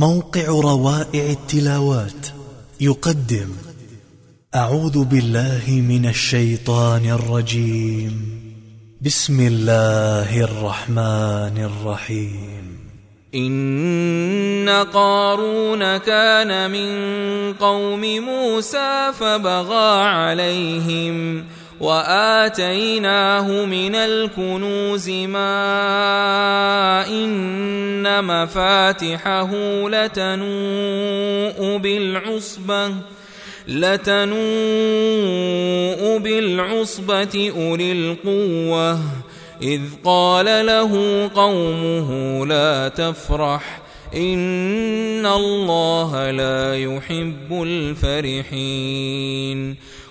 موقع روائع التلاوات. يقدم أعوذ بالله من الشيطان الرجيم. بسم الله الرحمن الرحيم. إن قارون كان من قوم موسى فبغى عليهم وآتيناه من الكنوز ما إن مفاتحه لتنوء بالعصبة لتنوء بالعصبة أولي القوة إذ قال له قومه لا تفرح إن الله لا يحب الفرحين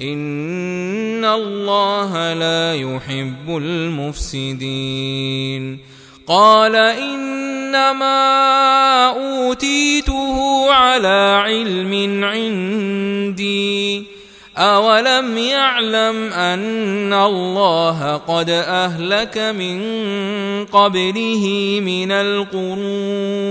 ان الله لا يحب المفسدين قال انما اوتيته على علم عندي اولم يعلم ان الله قد اهلك من قبله من القرون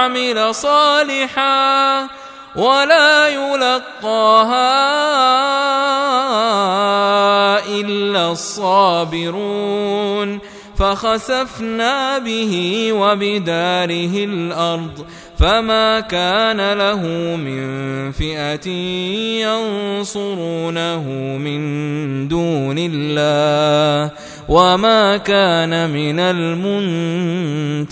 صالحا ولا يلقاها إلا الصابرون فخسفنا به وبداره الأرض فما كان له من فئة ينصرونه من دون الله وما كان من المنتصرين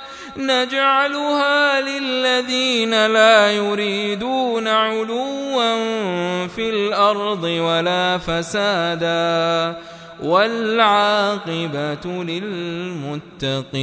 نجعلها للذين لا يريدون علوا في الأرض ولا فسادا والعاقبة للمتقين.